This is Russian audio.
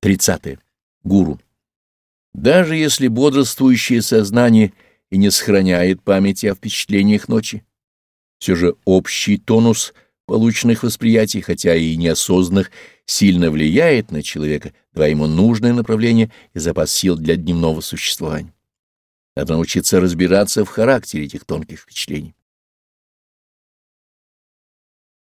30. Гуру. Даже если бодрствующее сознание и не сохраняет памяти о впечатлениях ночи, все же общий тонус полученных восприятий, хотя и неосознанных, сильно влияет на человека, давая ему нужное направление и запас сил для дневного существования. Надо научиться разбираться в характере этих тонких впечатлений.